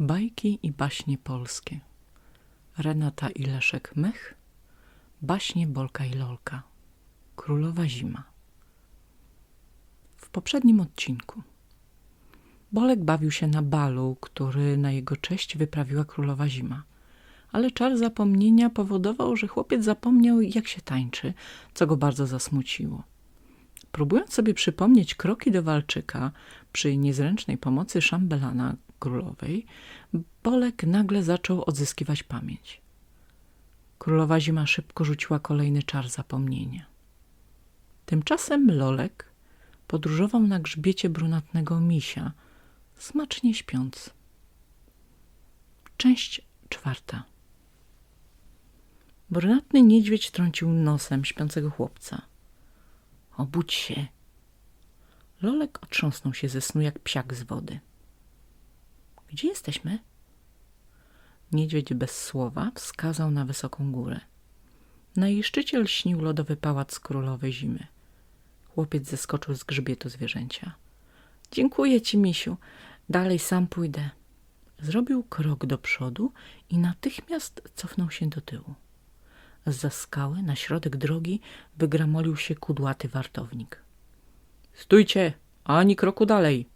Bajki i baśnie polskie. Renata i Leszek Mech. Baśnie Bolka i Lolka. Królowa Zima. W poprzednim odcinku Bolek bawił się na balu, który na jego cześć wyprawiła królowa Zima. Ale czar zapomnienia powodował, że chłopiec zapomniał, jak się tańczy, co go bardzo zasmuciło. Próbując sobie przypomnieć kroki do walczyka przy niezręcznej pomocy szambelana królowej, Bolek nagle zaczął odzyskiwać pamięć. Królowa Zima szybko rzuciła kolejny czar zapomnienia. Tymczasem Lolek podróżował na grzbiecie brunatnego misia, smacznie śpiąc. Część czwarta. Brunatny niedźwiedź trącił nosem śpiącego chłopca. Obudź się. Lolek otrząsnął się ze snu jak psiak z wody. Gdzie jesteśmy? Niedźwiedź bez słowa wskazał na wysoką górę. Na jej szczycie lśnił lodowy pałac królowej zimy. Chłopiec zeskoczył z grzbietu zwierzęcia. Dziękuję ci, misiu. Dalej sam pójdę. Zrobił krok do przodu i natychmiast cofnął się do tyłu. Z skały na środek drogi wygramolił się kudłaty wartownik. Stójcie, ani kroku dalej.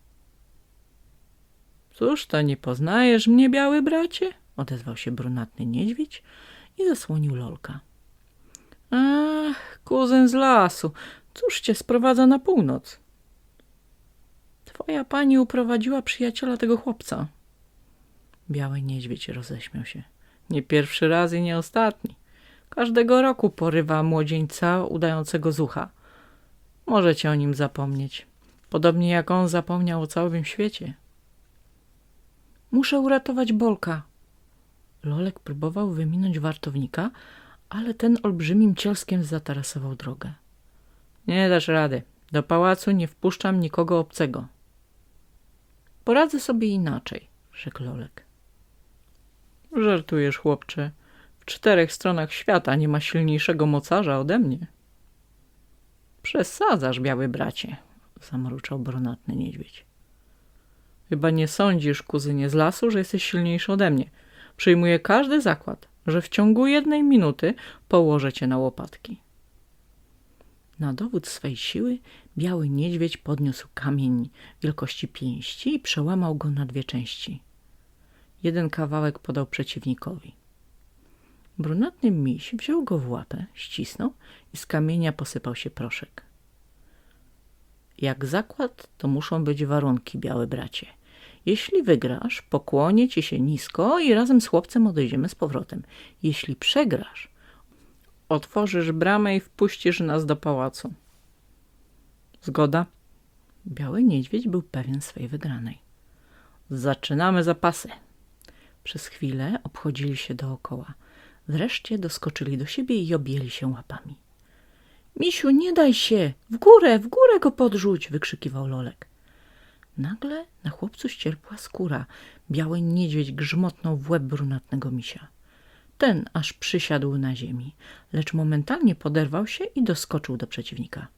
Cóż to nie poznajesz mnie, biały bracie? Odezwał się brunatny niedźwiedź i zasłonił lolka. Ach, kuzyn z lasu, cóż cię sprowadza na północ? Twoja pani uprowadziła przyjaciela tego chłopca. Biały niedźwiedź roześmiał się. Nie pierwszy raz i nie ostatni. Każdego roku porywa młodzieńca udającego zucha. Możecie o nim zapomnieć. Podobnie jak on zapomniał o całym świecie. Muszę uratować Bolka. Lolek próbował wyminąć wartownika, ale ten olbrzymim cielskiem zatarasował drogę. Nie dasz rady. Do pałacu nie wpuszczam nikogo obcego. Poradzę sobie inaczej, rzekł Lolek. Żartujesz, chłopcze. W czterech stronach świata nie ma silniejszego mocarza ode mnie. Przesadzasz, biały bracie, zamruczał brunatny niedźwiedź. Chyba nie sądzisz, kuzynie z lasu, że jesteś silniejszy ode mnie. Przyjmuję każdy zakład, że w ciągu jednej minuty położę cię na łopatki. Na dowód swej siły biały niedźwiedź podniósł kamień wielkości pięści i przełamał go na dwie części. Jeden kawałek podał przeciwnikowi. Brunatny miś wziął go w łapę, ścisnął i z kamienia posypał się proszek. Jak zakład, to muszą być warunki, biały bracie. Jeśli wygrasz, pokłonię ci się nisko i razem z chłopcem odejdziemy z powrotem. Jeśli przegrasz, otworzysz bramę i wpuścisz nas do pałacu. Zgoda? Biały niedźwiedź był pewien swej wygranej. Zaczynamy zapasy. Przez chwilę obchodzili się dookoła. Wreszcie doskoczyli do siebie i objęli się łapami. Misiu, nie daj się! W górę, w górę go podrzuć! wykrzykiwał Lolek. Nagle na chłopcu ścierpła skóra. Biały niedźwiedź grzmotnął w łeb brunatnego misia. Ten aż przysiadł na ziemi, lecz momentalnie poderwał się i doskoczył do przeciwnika.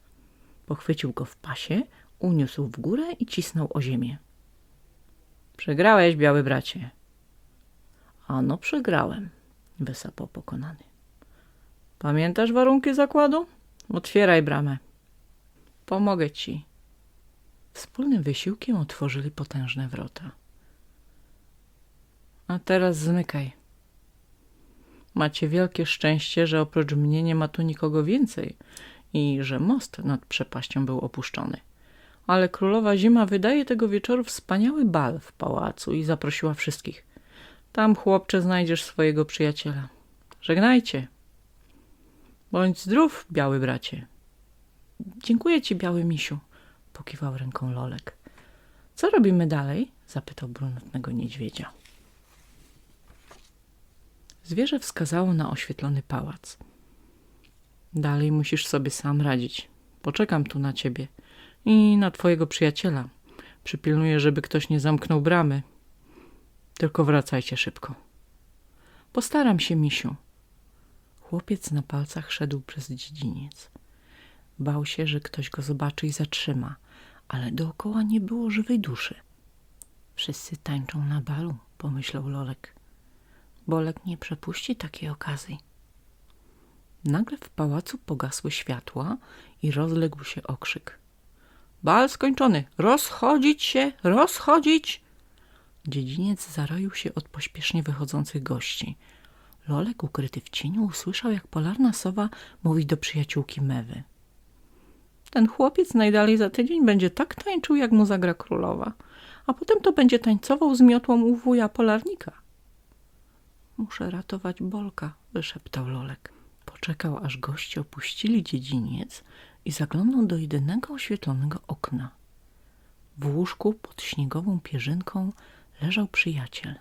Pochwycił go w pasie, uniósł w górę i cisnął o ziemię. Przegrałeś, biały bracie. Ano, przegrałem, wysapał pokonany. Pamiętasz warunki zakładu? Otwieraj bramę. Pomogę ci. Wspólnym wysiłkiem otworzyli potężne wrota. A teraz zmykaj. Macie wielkie szczęście, że oprócz mnie nie ma tu nikogo więcej i że most nad przepaścią był opuszczony. Ale królowa zima wydaje tego wieczoru wspaniały bal w pałacu i zaprosiła wszystkich. Tam, chłopcze, znajdziesz swojego przyjaciela. Żegnajcie. Bądź zdrów, biały bracie. Dziękuję ci, biały misiu, pokiwał ręką Lolek. Co robimy dalej? zapytał brunatnego niedźwiedzia. Zwierzę wskazało na oświetlony pałac. Dalej musisz sobie sam radzić. Poczekam tu na ciebie i na twojego przyjaciela. Przypilnuję, żeby ktoś nie zamknął bramy. Tylko wracajcie szybko. Postaram się, misiu. Chłopiec na palcach szedł przez dziedziniec. Bał się, że ktoś go zobaczy i zatrzyma, ale dookoła nie było żywej duszy. Wszyscy tańczą na balu, pomyślał Lolek. Bolek nie przepuści takiej okazji. Nagle w pałacu pogasły światła i rozległ się okrzyk. Bal skończony! Rozchodzić się! Rozchodzić! Dziedziniec zaroił się od pośpiesznie wychodzących gości. Lolek, ukryty w cieniu, usłyszał, jak polarna sowa mówi do przyjaciółki Mewy. Ten chłopiec najdalej za tydzień będzie tak tańczył, jak mu zagra królowa, a potem to będzie tańcował z miotłą u wuja polarnika. Muszę ratować Bolka, wyszeptał Lolek. Poczekał, aż goście opuścili dziedziniec i zaglądał do jedynego oświetlonego okna. W łóżku pod śniegową pierzynką leżał przyjaciel.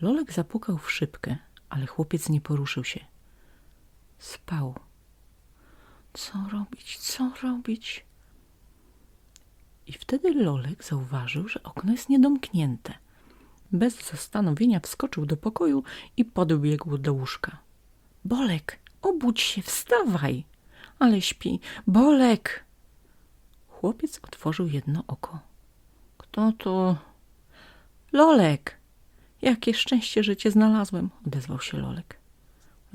Lolek zapukał w szybkę, ale chłopiec nie poruszył się. Spał. Co robić, co robić? I wtedy Lolek zauważył, że okno jest niedomknięte. Bez zastanowienia wskoczył do pokoju i podbiegł do łóżka. Bolek, obudź się, wstawaj! Ale śpi. Bolek! Chłopiec otworzył jedno oko. Kto to? Lolek! Jakie szczęście, że cię znalazłem, odezwał się Lolek.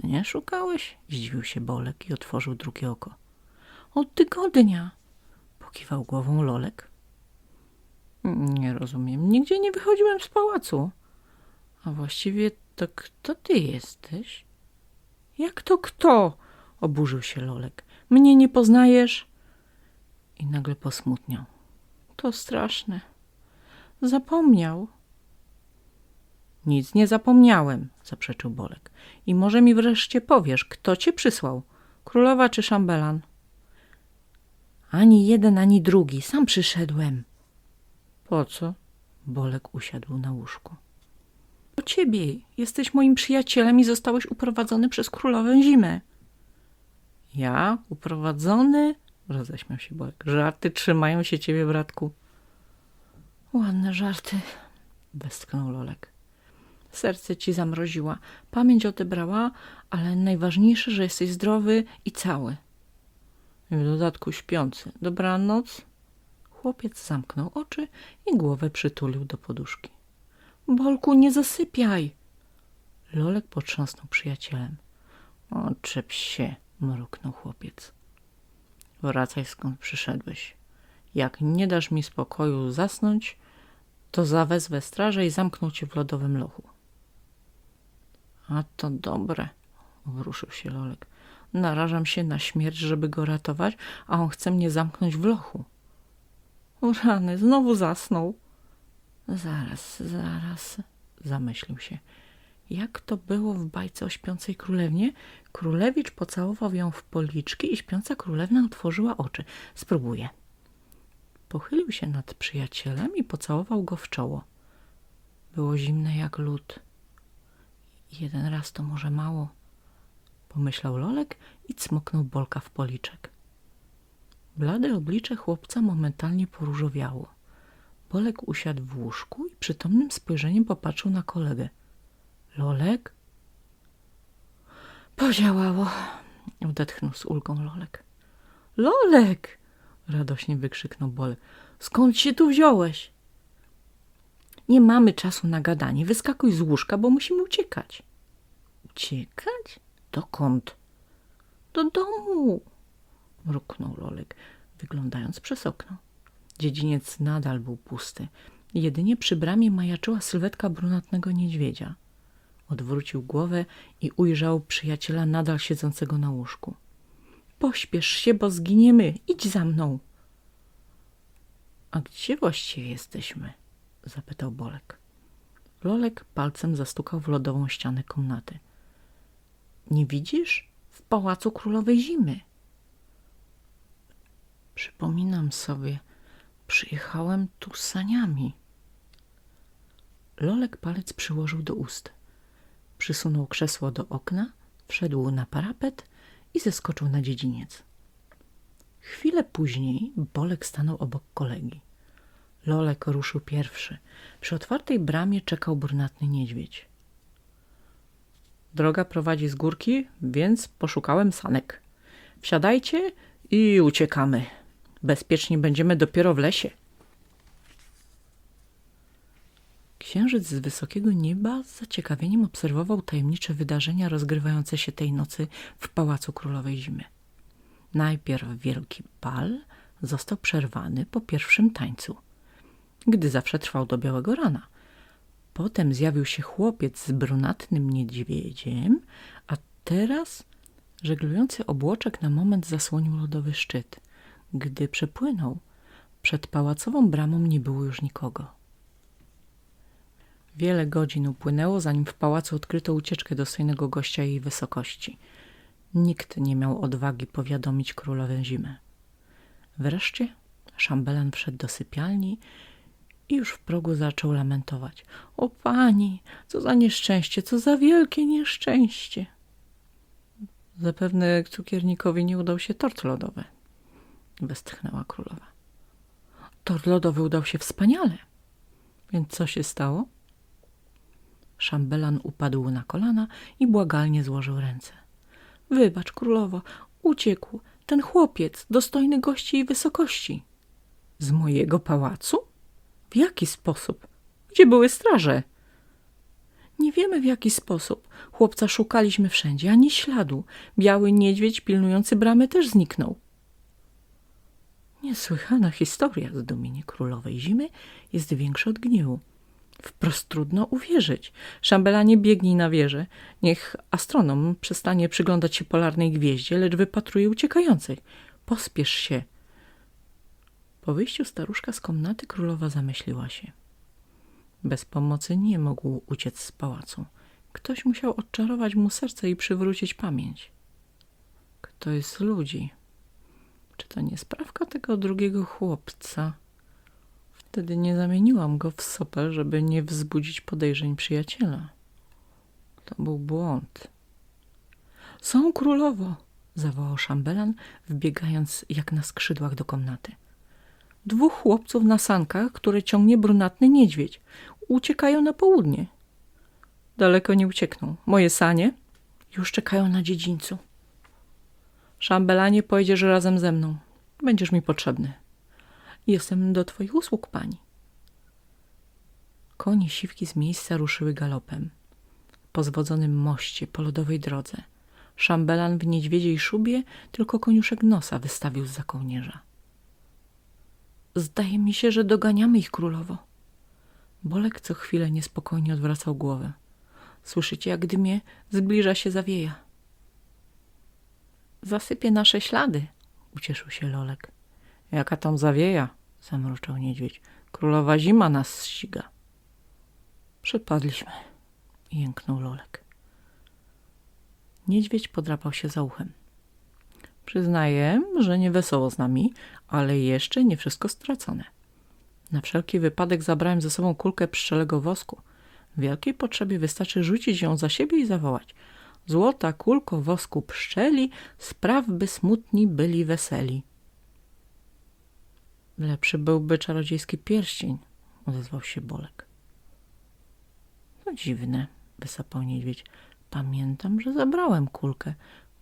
Nie szukałeś? Zdziwił się Bolek i otworzył drugie oko. Od tygodnia, pokiwał głową Lolek. Nie rozumiem. Nigdzie nie wychodziłem z pałacu. A właściwie to kto ty jesteś? Jak to kto? Oburzył się Lolek. Mnie nie poznajesz? I nagle posmutniał. To straszne. Zapomniał. Nic nie zapomniałem, zaprzeczył Bolek. I może mi wreszcie powiesz, kto cię przysłał? Królowa czy szambelan? Ani jeden, ani drugi. Sam przyszedłem. Po co? Bolek usiadł na łóżku. Po ciebie. Jesteś moim przyjacielem i zostałeś uprowadzony przez królowę zimę. Ja? Uprowadzony? Roześmiał się Bolek. Żarty trzymają się ciebie, bratku. Ładne żarty, westchnął Lolek. Serce ci zamroziła, pamięć odebrała, ale najważniejsze, że jesteś zdrowy i cały. W dodatku śpiący. Dobranoc. Chłopiec zamknął oczy i głowę przytulił do poduszki. Bolku, nie zasypiaj! Lolek potrząsnął przyjacielem. Oczep się, mruknął chłopiec. Wracaj skąd przyszedłeś. Jak nie dasz mi spokoju zasnąć, to zawezwę strażę i zamknął cię w lodowym lochu. A to dobre, wruszył się Lolek. Narażam się na śmierć, żeby go ratować, a on chce mnie zamknąć w lochu. Rany, znowu zasnął. Zaraz, zaraz, zamyślił się. Jak to było w bajce o śpiącej królewnie? Królewicz pocałował ją w policzki i śpiąca królewna otworzyła oczy. Spróbuję. Pochylił się nad przyjacielem i pocałował go w czoło. Było zimne jak lód. Jeden raz to może mało, pomyślał Lolek i cmoknął Bolka w policzek. Blade oblicze chłopca momentalnie poróżowiało. Bolek usiadł w łóżku i przytomnym spojrzeniem popatrzył na kolegę. Lolek? Podziałało, odetchnął z ulgą Lolek. Lolek! radośnie wykrzyknął Bolek. Skąd się tu wziąłeś? Nie mamy czasu na gadanie. Wyskakuj z łóżka, bo musimy uciekać. Uciekać? Dokąd? Do domu, mruknął Lolek, wyglądając przez okno. Dziedziniec nadal był pusty. Jedynie przy bramie majaczyła sylwetka brunatnego niedźwiedzia. Odwrócił głowę i ujrzał przyjaciela nadal siedzącego na łóżku. Pośpiesz się, bo zginiemy. Idź za mną. A gdzie właściwie jesteśmy? Zapytał Bolek. Lolek palcem zastukał w lodową ścianę komnaty. Nie widzisz? W pałacu królowej zimy. Przypominam sobie, przyjechałem tu saniami. Lolek palec przyłożył do ust. Przysunął krzesło do okna, wszedł na parapet i zeskoczył na dziedziniec. Chwilę później Bolek stanął obok kolegi. Lolek ruszył pierwszy. Przy otwartej bramie czekał brunatny niedźwiedź. Droga prowadzi z górki, więc poszukałem sanek. Wsiadajcie i uciekamy. Bezpiecznie będziemy dopiero w lesie. Księżyc z wysokiego nieba z zaciekawieniem obserwował tajemnicze wydarzenia rozgrywające się tej nocy w Pałacu Królowej Zimy. Najpierw wielki bal został przerwany po pierwszym tańcu, gdy zawsze trwał do białego rana. Potem zjawił się chłopiec z brunatnym niedźwiedziem, a teraz żeglujący obłoczek na moment zasłonił lodowy szczyt. Gdy przepłynął, przed pałacową bramą nie było już nikogo. Wiele godzin upłynęło, zanim w pałacu odkryto ucieczkę dostojnego gościa jej wysokości. Nikt nie miał odwagi powiadomić królowę zimy. Wreszcie szambelan wszedł do sypialni i już w progu zaczął lamentować. O pani, co za nieszczęście, co za wielkie nieszczęście. Zapewne cukiernikowi nie udał się tort lodowy, westchnęła królowa. Tort lodowy udał się wspaniale. Więc co się stało? Szambelan upadł na kolana i błagalnie złożył ręce. Wybacz, królowo, uciekł ten chłopiec, dostojny gości i wysokości. Z mojego pałacu? W jaki sposób? Gdzie były straże? Nie wiemy w jaki sposób. Chłopca szukaliśmy wszędzie, ani śladu. Biały niedźwiedź pilnujący bramy też zniknął. Niesłychana historia zdumienie królowej zimy jest większa od gniewu. Wprost trudno uwierzyć. Szambelanie biegnij na wieżę. Niech astronom przestanie przyglądać się polarnej gwieździe, lecz wypatruje uciekających. Pospiesz się. Po wyjściu staruszka z komnaty królowa zamyśliła się. Bez pomocy nie mógł uciec z pałacu. Ktoś musiał odczarować mu serce i przywrócić pamięć. Kto jest ludzi? Czy to nie sprawka tego drugiego chłopca? Wtedy nie zamieniłam go w sopel, żeby nie wzbudzić podejrzeń przyjaciela. To był błąd. Są królowo, zawołał szambelan, wbiegając jak na skrzydłach do komnaty. Dwóch chłopców na sankach, które ciągnie brunatny niedźwiedź. Uciekają na południe. Daleko nie uciekną. Moje sanie już czekają na dziedzińcu. Szambelanie, pojedziesz razem ze mną. Będziesz mi potrzebny. Jestem do twoich usług, pani. Konie siwki z miejsca ruszyły galopem. Po zwodzonym moście, po lodowej drodze. Szambelan w niedźwiedziej szubie tylko koniuszek nosa wystawił z za kołnierza. Zdaje mi się, że doganiamy ich królowo. Bolek co chwilę niespokojnie odwracał głowę. Słyszycie, jak dymie, zbliża się zawieja. Zasypie nasze ślady, ucieszył się Lolek. Jaka tam zawieja, zamruczał niedźwiedź. Królowa zima nas ściga. Przepadliśmy, jęknął Lolek. Niedźwiedź podrapał się za uchem. Przyznaję, że nie wesoło z nami, ale jeszcze nie wszystko stracone. Na wszelki wypadek zabrałem ze sobą kulkę pszczelego wosku. W wielkiej potrzebie wystarczy rzucić ją za siebie i zawołać. Złota kulko wosku pszczeli, spraw by smutni byli weseli. Lepszy byłby czarodziejski pierścień, odezwał się Bolek. To dziwne, wysapał niedźwiedź. Pamiętam, że zabrałem kulkę.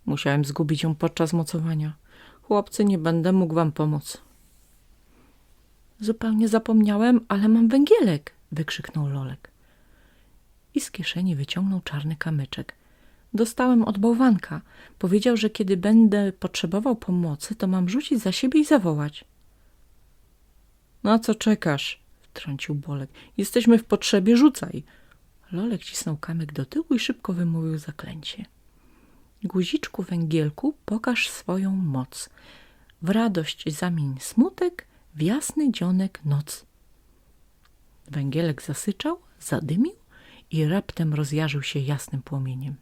Musiałem zgubić ją podczas mocowania. Chłopcy, nie będę mógł wam pomóc. Zupełnie zapomniałem, ale mam węgielek, wykrzyknął Lolek. I z kieszeni wyciągnął czarny kamyczek. Dostałem od bałwanka. Powiedział, że kiedy będę potrzebował pomocy, to mam rzucić za siebie i zawołać. Na co czekasz? wtrącił Bolek. Jesteśmy w potrzebie, rzucaj. Lolek cisnął kamyk do tyłu i szybko wymówił zaklęcie. Guziczku węgielku, pokaż swoją moc. W radość zamień smutek, w jasny dzionek noc. Węgielek zasyczał, zadymił i raptem rozjarzył się jasnym płomieniem.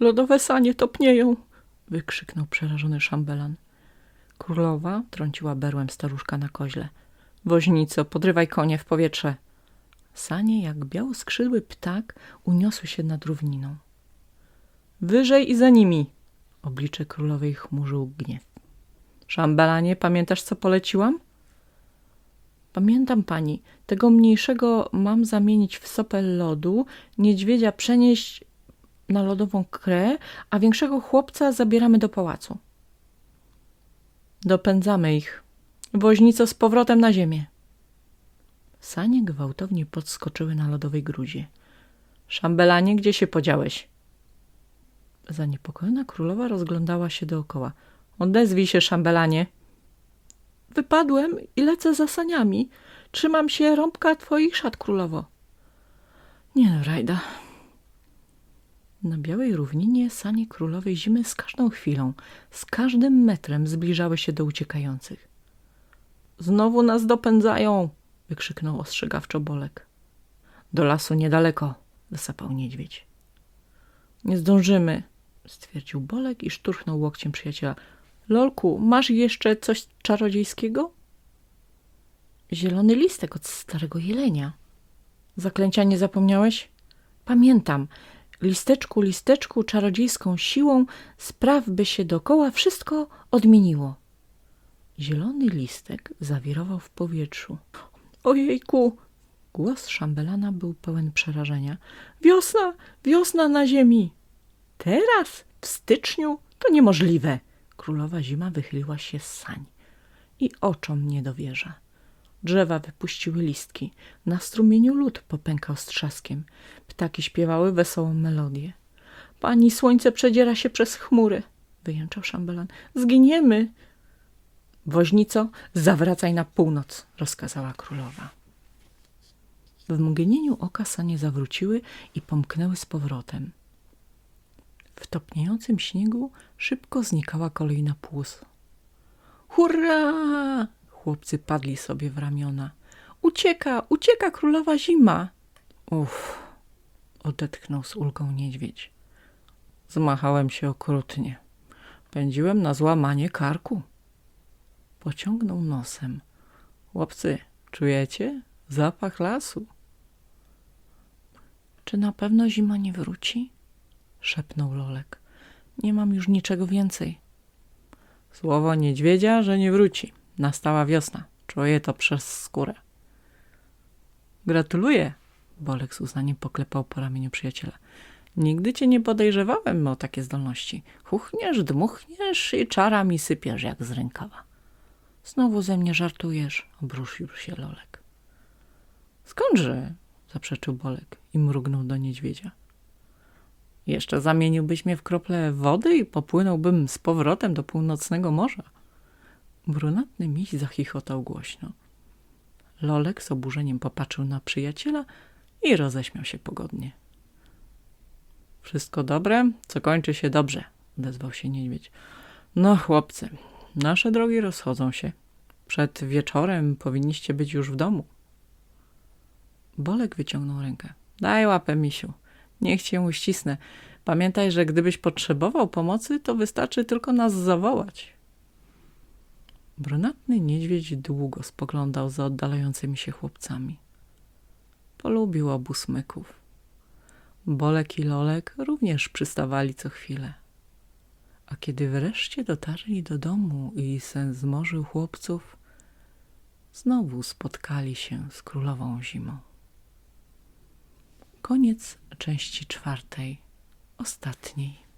Lodowe sanie topnieją! wykrzyknął przerażony szambelan. Królowa trąciła berłem staruszka na koźle. Woźnico, podrywaj konie w powietrze. Sanie, jak białoskrzydły ptak, uniosły się nad równiną. Wyżej i za nimi! Oblicze królowej chmurzył gniew. Szambelanie, pamiętasz, co poleciłam? Pamiętam pani, tego mniejszego mam zamienić w sopel lodu, niedźwiedzia przenieść na lodową krę, a większego chłopca zabieramy do pałacu. Dopędzamy ich. Woźnico z powrotem na ziemię. Sanie gwałtownie podskoczyły na lodowej gruzie. Szambelanie, gdzie się podziałeś? Zaniepokojona królowa rozglądała się dookoła. Odezwij się, szambelanie. Wypadłem i lecę za saniami. Trzymam się rąbka twoich szat, królowo. Nie no, Rajda. Na białej równinie sanie królowej zimy z każdą chwilą, z każdym metrem zbliżały się do uciekających. Znowu nas dopędzają! wykrzyknął ostrzegawczo Bolek. Do lasu niedaleko, wysapał niedźwiedź. Nie zdążymy, stwierdził Bolek i szturchnął łokciem przyjaciela. Lolku, masz jeszcze coś czarodziejskiego? Zielony listek od starego jelenia. Zaklęcia nie zapomniałeś? Pamiętam. Listeczku, listeczku, czarodziejską siłą spraw by się dokoła wszystko odmieniło. Zielony listek zawirował w powietrzu. Ojejku! Głos szambelana był pełen przerażenia. Wiosna! Wiosna na ziemi! Teraz? W styczniu? To niemożliwe! Królowa zima wychyliła się z sań i oczom nie dowierza. Drzewa wypuściły listki. Na strumieniu lód popękał z trzaskiem. Ptaki śpiewały wesołą melodię. Pani słońce przedziera się przez chmury, wyjęczał szambelan. Zginiemy! Woźnico, zawracaj na północ, rozkazała królowa. W mgnieniu oka sanie zawróciły i pomknęły z powrotem. W topniejącym śniegu szybko znikała kolejna płus. Hurra! Chłopcy padli sobie w ramiona. Ucieka, ucieka królowa zima. Uff, odetchnął z ulgą niedźwiedź. Zmachałem się okrutnie. Pędziłem na złamanie karku. Pociągnął nosem. Chłopcy, czujecie? Zapach lasu. Czy na pewno zima nie wróci? Szepnął Lolek. Nie mam już niczego więcej. Słowo niedźwiedzia, że nie wróci. Nastała wiosna. Czuję to przez skórę. Gratuluję. Bolek z uznaniem poklepał po ramieniu przyjaciela. Nigdy cię nie podejrzewałem o takie zdolności. Chuchniesz, dmuchniesz i czara mi sypiesz jak z rękawa. Znowu ze mnie żartujesz, obruszył się Lolek. Skądże? Zaprzeczył Bolek i mrugnął do niedźwiedzia. Jeszcze zamieniłbyś mnie w krople wody i popłynąłbym z powrotem do północnego morza. Brunatny miś zachichotał głośno. Lolek z oburzeniem popatrzył na przyjaciela i roześmiał się pogodnie. Wszystko dobre, co kończy się dobrze, odezwał się niedźwiedź. No, chłopcy, nasze drogi rozchodzą się. Przed wieczorem powinniście być już w domu. Bolek wyciągnął rękę. Daj łapę, misiu. Niech cię uścisnę. Pamiętaj, że gdybyś potrzebował pomocy, to wystarczy tylko nas zawołać. Brunatny niedźwiedź długo spoglądał za oddalającymi się chłopcami. Polubił obu smyków. Bolek i Lolek również przystawali co chwilę. A kiedy wreszcie dotarli do domu i sen zmorzył chłopców, znowu spotkali się z królową zimą. Koniec części czwartej, ostatniej.